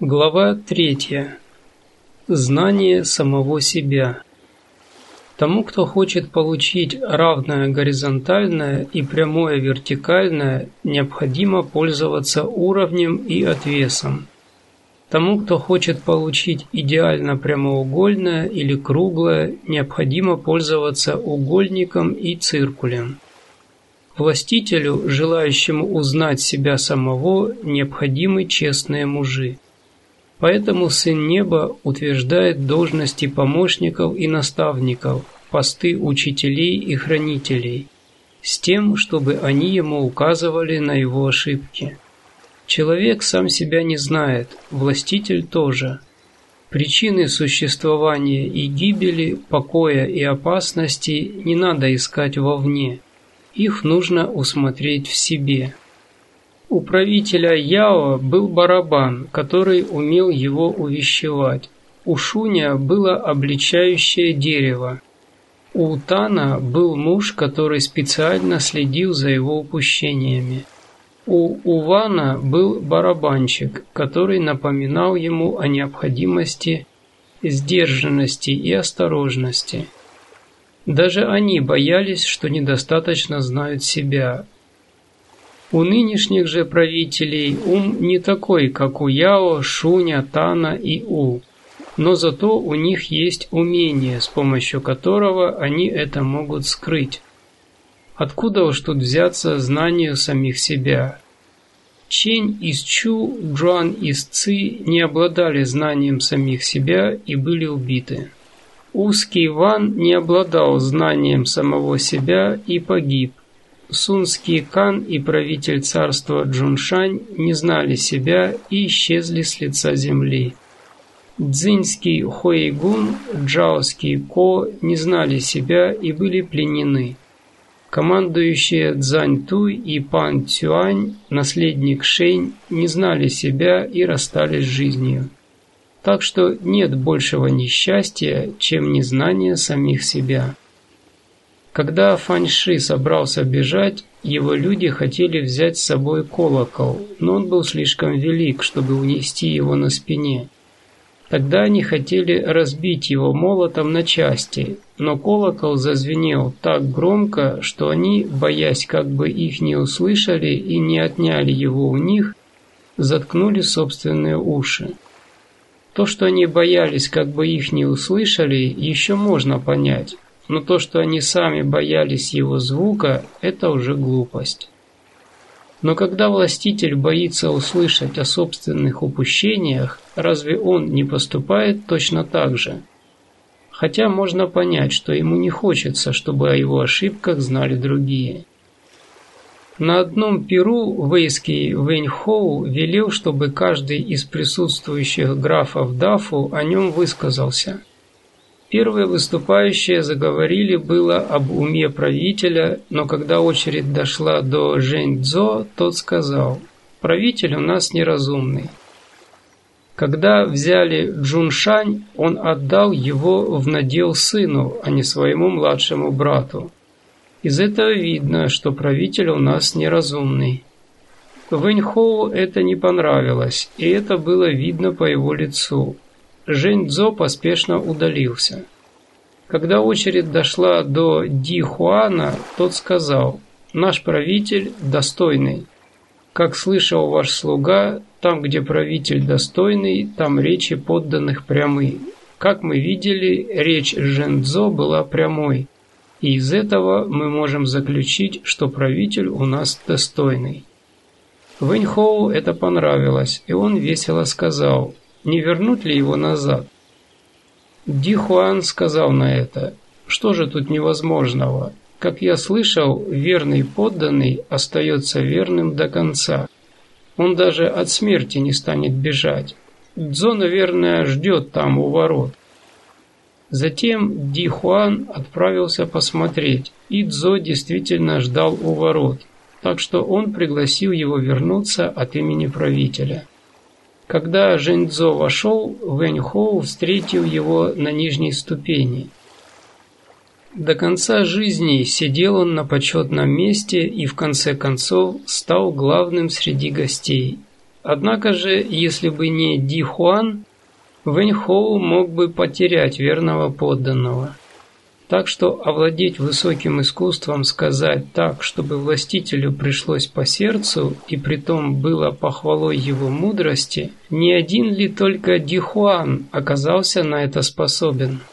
Глава третья. Знание самого себя. Тому, кто хочет получить равное горизонтальное и прямое вертикальное, необходимо пользоваться уровнем и отвесом. Тому, кто хочет получить идеально прямоугольное или круглое, необходимо пользоваться угольником и циркулем. Властителю, желающему узнать себя самого, необходимы честные мужи. Поэтому Сын Неба утверждает должности помощников и наставников, посты учителей и хранителей, с тем, чтобы они ему указывали на его ошибки. Человек сам себя не знает, властитель тоже. Причины существования и гибели, покоя и опасности не надо искать вовне. Их нужно усмотреть в себе. У правителя Яо был барабан, который умел его увещевать. У Шуня было обличающее дерево. У Тана был муж, который специально следил за его упущениями. У Увана был барабанщик, который напоминал ему о необходимости сдержанности и осторожности. Даже они боялись, что недостаточно знают себя, у нынешних же правителей ум не такой, как у Яо, Шуня, Тана и У, но зато у них есть умение, с помощью которого они это могут скрыть. Откуда уж тут взяться знанию самих себя? Чень из Чу, Джуан из Ци не обладали знанием самих себя и были убиты. Узкий Ван не обладал знанием самого себя и погиб. Сунский Кан и правитель царства Джуншань не знали себя и исчезли с лица земли. Цзиньский Хуэйгун, Джаоский Ко не знали себя и были пленены. Командующие Цзань Туй и Пан Цюань, наследник Шэнь, не знали себя и расстались с жизнью. Так что нет большего несчастья, чем незнание самих себя. Когда Фаньши собрался бежать, его люди хотели взять с собой колокол, но он был слишком велик, чтобы унести его на спине. Тогда они хотели разбить его молотом на части, но колокол зазвенел так громко, что они, боясь, как бы их не услышали и не отняли его у них, заткнули собственные уши. То, что они боялись, как бы их не услышали, еще можно понять но то, что они сами боялись его звука, это уже глупость. Но когда властитель боится услышать о собственных упущениях, разве он не поступает точно так же? Хотя можно понять, что ему не хочется, чтобы о его ошибках знали другие. На одном перу вейский Вэньхоу велел, чтобы каждый из присутствующих графов Дафу о нем высказался. Первые выступающие заговорили было об уме правителя, но когда очередь дошла до Жень Цзо, тот сказал, «Правитель у нас неразумный». Когда взяли Джуншань, он отдал его в надел сыну, а не своему младшему брату. Из этого видно, что правитель у нас неразумный. Вэньхоу это не понравилось, и это было видно по его лицу. Жень Цзо поспешно удалился. Когда очередь дошла до Ди Хуана, тот сказал, «Наш правитель достойный. Как слышал ваш слуга, там, где правитель достойный, там речи подданных прямы. Как мы видели, речь Цзо была прямой, и из этого мы можем заключить, что правитель у нас достойный». Вэньхоу это понравилось, и он весело сказал, не вернуть ли его назад. Ди Хуан сказал на это, что же тут невозможного? Как я слышал, верный подданный остается верным до конца. Он даже от смерти не станет бежать. Дзо, наверное, ждет там у ворот. Затем Ди Хуан отправился посмотреть, и Дзо действительно ждал у ворот, так что он пригласил его вернуться от имени правителя. Когда Жэньцзо вошел, Вэнь Хоу встретил его на нижней ступени. До конца жизни сидел он на почетном месте и в конце концов стал главным среди гостей. Однако же, если бы не Ди Хуан, Вэньхоу мог бы потерять верного подданного. Так что овладеть высоким искусством сказать так, чтобы властителю пришлось по сердцу, и притом было похвалой его мудрости, не один ли только Дихуан оказался на это способен –